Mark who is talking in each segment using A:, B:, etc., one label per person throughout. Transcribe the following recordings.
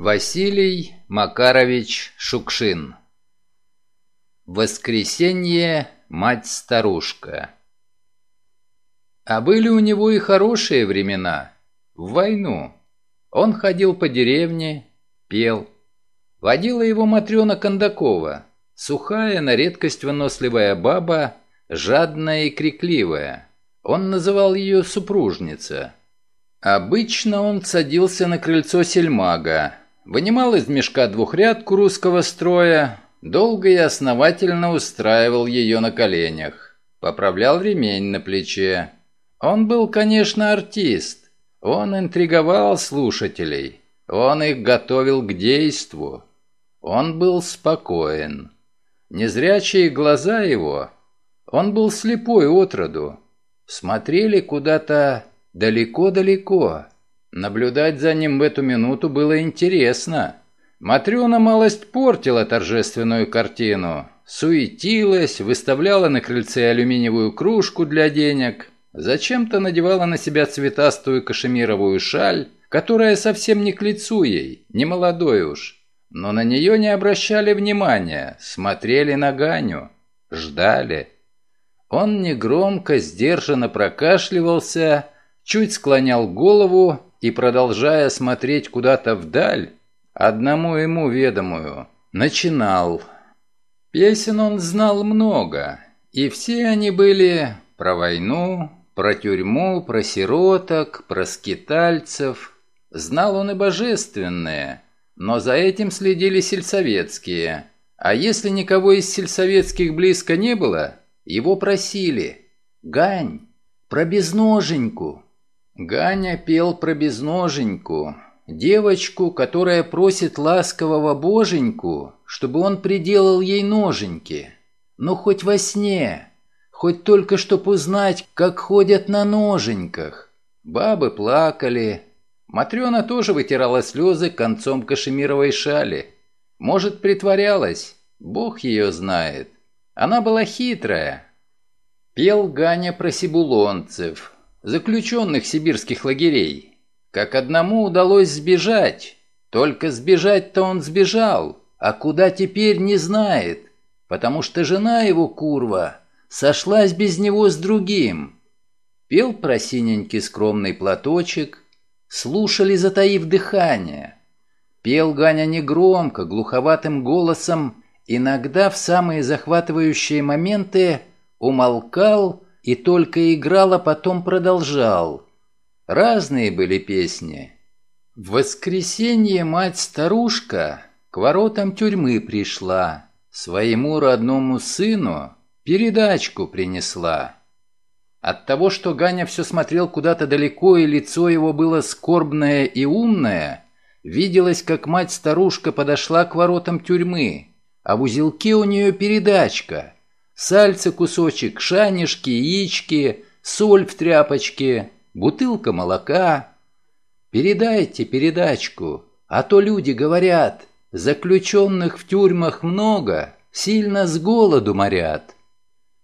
A: Василий Макарович Шукшин Воскресенье, мать-старушка А были у него и хорошие времена, в войну. Он ходил по деревне, пел. Водила его Матрена Кондакова, сухая, на редкость выносливая баба, жадная и крикливая. Он называл ее супружница. Обычно он садился на крыльцо сельмага, вынимал из мешка двухрядку русского строя, долго и основательно устраивал ее на коленях, поправлял ремень на плече. Он был, конечно, артист. Он интриговал слушателей. Он их готовил к действу. Он был спокоен. Незрячие глаза его, он был слепой отроду, смотрели куда-то далеко-далеко. Наблюдать за ним в эту минуту было интересно. Матрена малость портила торжественную картину. Суетилась, выставляла на крыльце алюминиевую кружку для денег, зачем-то надевала на себя цветастую кашемировую шаль, которая совсем не к лицу ей, не молодой уж. Но на нее не обращали внимания, смотрели на Ганю, ждали. Он негромко, сдержанно прокашливался, чуть склонял голову и, продолжая смотреть куда-то вдаль, одному ему ведомую, начинал. Песен он знал много, и все они были про войну, про тюрьму, про сироток, про скитальцев. Знал он и божественные, но за этим следили сельсоветские. А если никого из сельсоветских близко не было, его просили «Гань, про безноженьку». Ганя пел про безноженьку, девочку, которая просит ласкового боженьку, чтобы он приделал ей ноженьки. Но хоть во сне, хоть только чтоб узнать, как ходят на ноженьках. Бабы плакали. Матрена тоже вытирала слезы концом кашемировой шали. Может, притворялась, бог ее знает. Она была хитрая. Пел Ганя про сибулонцев, заключенных сибирских лагерей. Как одному удалось сбежать. Только сбежать-то он сбежал, а куда теперь не знает, потому что жена его, курва, сошлась без него с другим. Пел про синенький скромный платочек, слушали, затаив дыхание. Пел Ганя негромко, глуховатым голосом, иногда в самые захватывающие моменты умолкал и только играл, а потом продолжал. Разные были песни. В воскресенье мать-старушка к воротам тюрьмы пришла, своему родному сыну передачку принесла. От того, что Ганя все смотрел куда-то далеко, и лицо его было скорбное и умное, виделось, как мать-старушка подошла к воротам тюрьмы, а в узелке у нее передачка — Сальце кусочек, шанишки, яички, соль в тряпочке, бутылка молока. Передайте передачку, а то люди говорят, заключенных в тюрьмах много, сильно с голоду морят.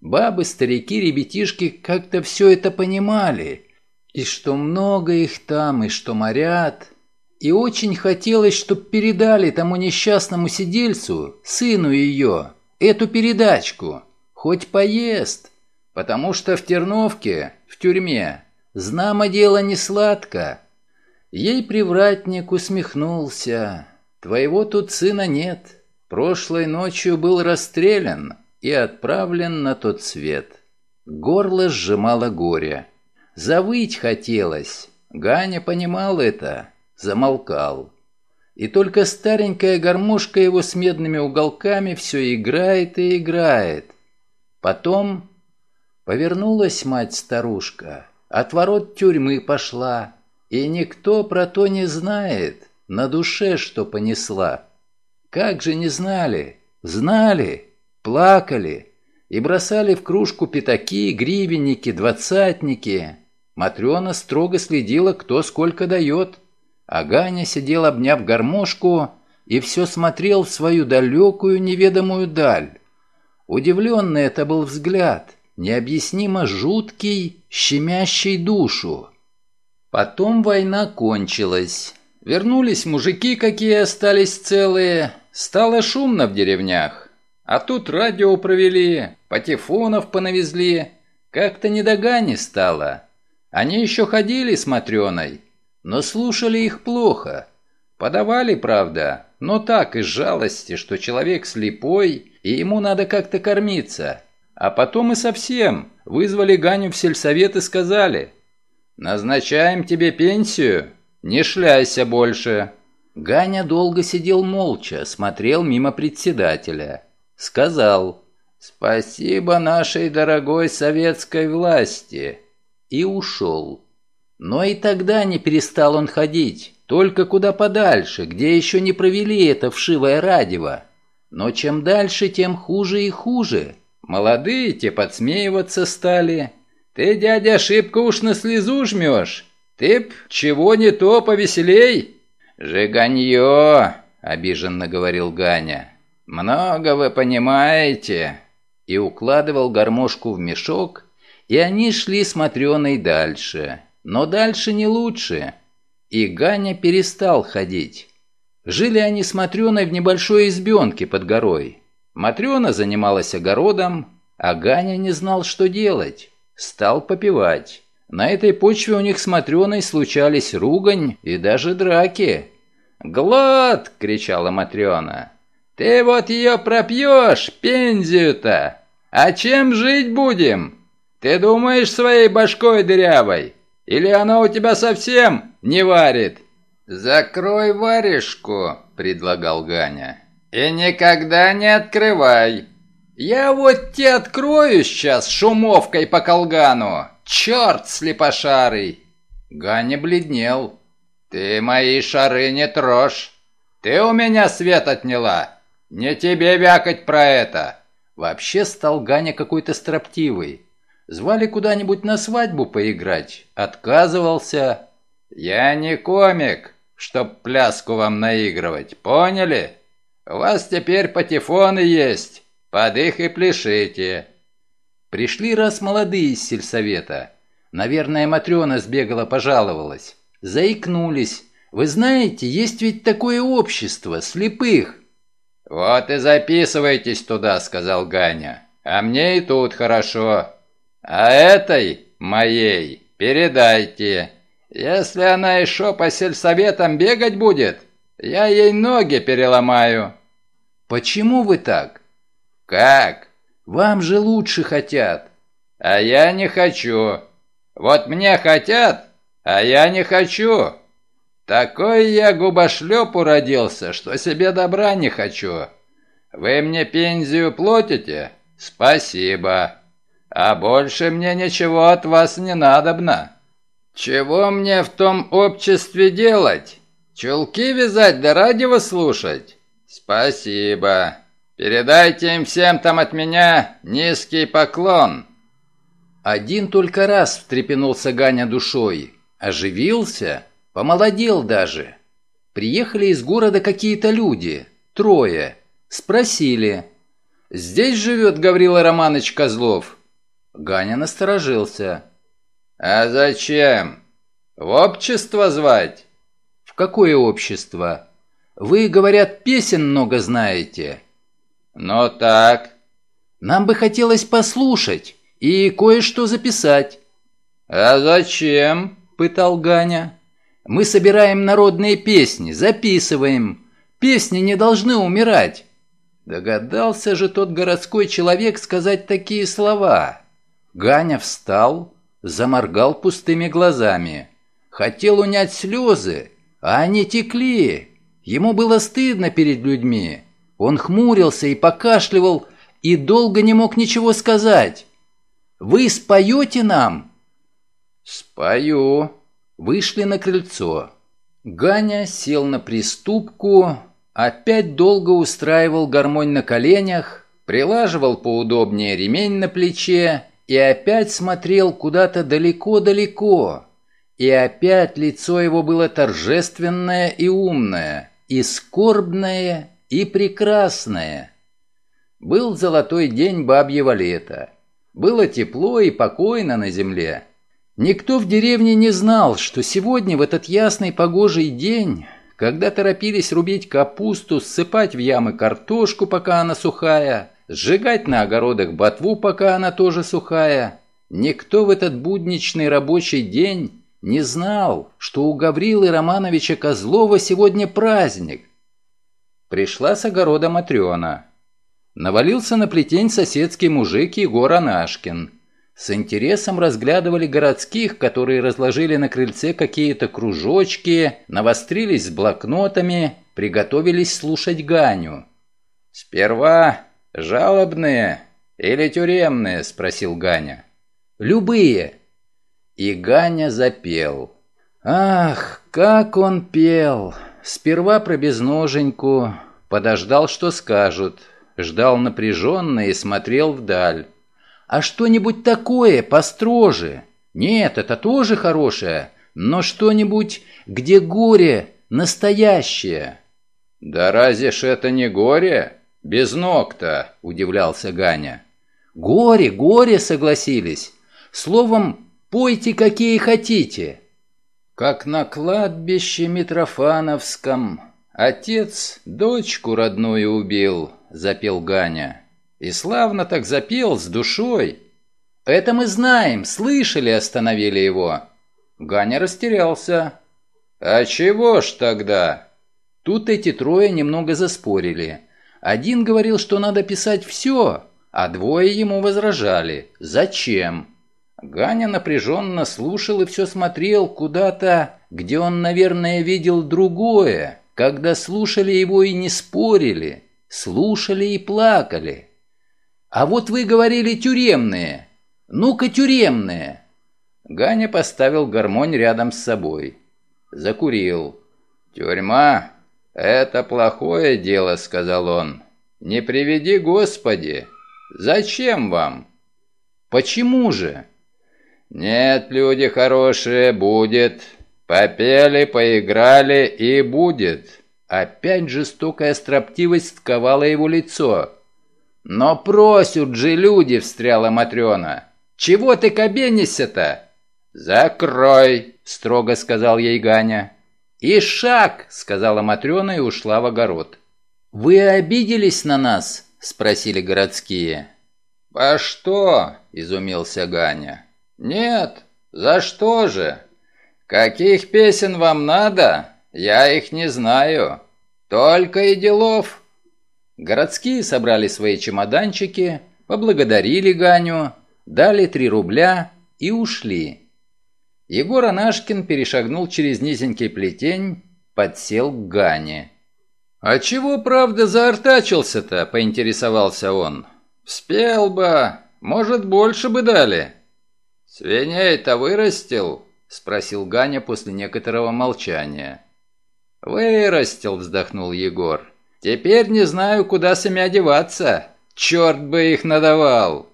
A: Бабы, старики, ребятишки как-то все это понимали, и что много их там, и что морят. И очень хотелось, чтоб передали тому несчастному сидельцу, сыну ее, эту передачку. Хоть поест, потому что в Терновке, в тюрьме, знамо дело не сладко. Ей привратник усмехнулся. Твоего тут сына нет. Прошлой ночью был расстрелян и отправлен на тот свет. Горло сжимало горе. Завыть хотелось. Ганя понимал это, замолкал. И только старенькая гармошка его с медными уголками все играет и играет. Потом повернулась мать-старушка, от ворот тюрьмы пошла, и никто про то не знает, на душе что понесла. Как же не знали? Знали, плакали и бросали в кружку пятаки, гривенники, двадцатники. Матрена строго следила, кто сколько дает, а Ганя сидел, обняв гармошку, и все смотрел в свою далекую неведомую даль. Удивленный это был взгляд, необъяснимо жуткий, щемящий душу. Потом война кончилась. Вернулись мужики, какие остались целые. Стало шумно в деревнях. А тут радио провели, патефонов понавезли. Как-то не до Гани стало. Они еще ходили с Матрёной, но слушали их плохо. Подавали, правда, но так, из жалости, что человек слепой, и ему надо как-то кормиться. А потом и совсем вызвали Ганю в сельсовет и сказали «Назначаем тебе пенсию, не шляйся больше». Ганя долго сидел молча, смотрел мимо председателя. Сказал «Спасибо нашей дорогой советской власти» и ушел. Но и тогда не перестал он ходить, только куда подальше, где еще не провели это вшивое радиво. Но чем дальше, тем хуже и хуже. Молодые те подсмеиваться стали. «Ты, дядя, ошибка уж на слезу жмешь. Ты б чего не то повеселей?» «Жиганье!» — обиженно говорил Ганя. «Много вы понимаете!» И укладывал гармошку в мешок, и они шли с Матрёной дальше. Но дальше не лучше. И Ганя перестал ходить. Жили они с Матрёной в небольшой избенке под горой. Матрёна занималась огородом, а Ганя не знал, что делать. Стал попивать. На этой почве у них с Матрёной случались ругань и даже драки. «Глот!» — кричала Матрёна. «Ты вот её пропьёшь, пензию-то! А чем жить будем? Ты думаешь своей башкой дырявой? Или она у тебя совсем не варит?» «Закрой варежку», — предлагал Ганя. «И никогда не открывай. Я вот те открою сейчас шумовкой по колгану. Черт слепошарый!» Ганя бледнел. «Ты мои шары не трожь. Ты у меня свет отняла. Не тебе вякать про это». Вообще стал Ганя какой-то строптивый. Звали куда-нибудь на свадьбу поиграть. Отказывался. «Я не комик, чтоб пляску вам наигрывать, поняли? У вас теперь патефоны есть, под их и пляшите». Пришли раз молодые из сельсовета. Наверное, Матрена сбегала, пожаловалась. Заикнулись. «Вы знаете, есть ведь такое общество, слепых». «Вот и записывайтесь туда», — сказал Ганя. «А мне и тут хорошо. А этой, моей, передайте. Если она еще по сельсоветам бегать будет, я ей ноги переломаю». «Почему вы так?» «Как? Вам же лучше хотят». «А я не хочу. Вот мне хотят, а я не хочу. Такой я губошлеп уродился, что себе добра не хочу. Вы мне пензию платите? Спасибо. А больше мне ничего от вас не надобно. Чего мне в том обществе делать? Чулки вязать да радио слушать? Спасибо. Передайте им всем там от меня низкий поклон. Один только раз встрепенулся Ганя душой. Оживился, помолодел даже. Приехали из города какие-то люди, трое. Спросили. «Здесь живет Гаврила Романович Козлов?» Ганя насторожился. «А зачем? В общество звать?» «В какое общество? Вы, говорят, песен много знаете». «Ну так». «Нам бы хотелось послушать и кое-что записать». «А зачем?» – пытал Ганя. «Мы собираем народные песни, записываем. Песни не должны умирать». Догадался же тот городской человек сказать такие слова. Ганя встал, заморгал пустыми глазами. Хотел унять слезы, а они текли. Ему было стыдно перед людьми. Он хмурился и покашливал, и долго не мог ничего сказать. «Вы споете нам?» «Спою». Вышли на крыльцо. Ганя сел на приступку, опять долго устраивал гармонь на коленях, прилаживал поудобнее ремень на плече и опять смотрел куда-то далеко-далеко. И опять лицо его было торжественное и умное, и скорбное, и прекрасное. Был золотой день бабьего лета. Было тепло и покойно на земле. Никто в деревне не знал, что сегодня, в этот ясный погожий день, когда торопились рубить капусту, ссыпать в ямы картошку, пока она сухая, сжигать на огородах ботву, пока она тоже сухая, никто в этот будничный рабочий день не знал, что у Гаврилы Романовича Козлова сегодня праздник. Пришла с огорода Матрена. Навалился на плетень соседский мужик Егор Анашкин. С интересом разглядывали городских, которые разложили на крыльце какие-то кружочки, навострились с блокнотами, приготовились слушать Ганю. «Сперва жалобные или тюремные?» – спросил Ганя. «Любые». И Ганя запел. Ах, как он пел! Сперва про безноженьку, подождал, что скажут, ждал напряженно и смотрел вдаль. А что-нибудь такое, построже? Нет, это тоже хорошее, но что-нибудь, где горе настоящее. «Да разве ж это не горе? Без ног-то!» – удивлялся Ганя. «Горе, горе!» – согласились. Словом, пойте какие хотите. Как на кладбище Митрофановском отец дочку родную убил, запел Ганя. И славно так запел, с душой. Это мы знаем, слышали, остановили его. Ганя растерялся. А чего ж тогда? Тут эти трое немного заспорили. Один говорил, что надо писать все, а двое ему возражали. Зачем? Ганя напряженно слушал и все смотрел куда-то, где он, наверное, видел другое, когда слушали его и не спорили, слушали и плакали. «А вот вы говорили тюремные. Ну-ка, тюремные!» Ганя поставил гармонь рядом с собой. Закурил. «Тюрьма — это плохое дело», — сказал он. «Не приведи, Господи! Зачем вам?» «Почему же?» «Нет, люди хорошие, будет. Попели, поиграли и будет». Опять жестокая строптивость сковала его лицо. «Но просят же люди!» — встряла Матрена. «Чего ты кабенишься-то?» «Закрой!» — строго сказал ей Ганя. «И шаг!» — сказала Матрена и ушла в огород. «Вы обиделись на нас?» — спросили городские. «А что?» — изумился Ганя. «Нет, за что же? Каких песен вам надо? Я их не знаю. Только и делов». Городские собрали свои чемоданчики, поблагодарили Ганю, дали три рубля и ушли. Егор Анашкин перешагнул через низенький плетень, подсел к Гане. «А чего, правда, заортачился-то?» — поинтересовался он. «Спел бы, может, больше бы дали». «Свиней-то вырастил?» — спросил Ганя после некоторого молчания. «Вырастил», — вздохнул Егор. «Теперь не знаю, куда с ими одеваться. Черт бы их надавал!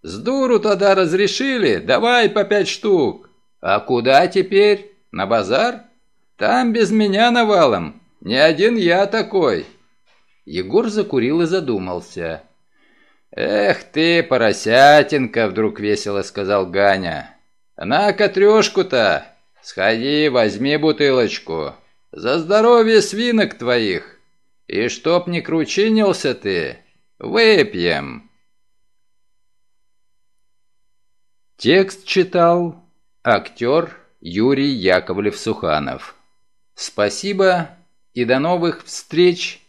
A: С дуру тогда разрешили, давай по пять штук. А куда теперь? На базар? Там без меня навалом. Не один я такой». Егор закурил и задумался. «Эх ты, поросятинка!» — вдруг весело сказал Ганя. «На-ка трешку-то! Сходи, возьми бутылочку. За здоровье свинок твоих! И чтоб не кручинился ты, выпьем!» Текст читал актер Юрий Яковлев-Суханов. Спасибо и до новых встреч!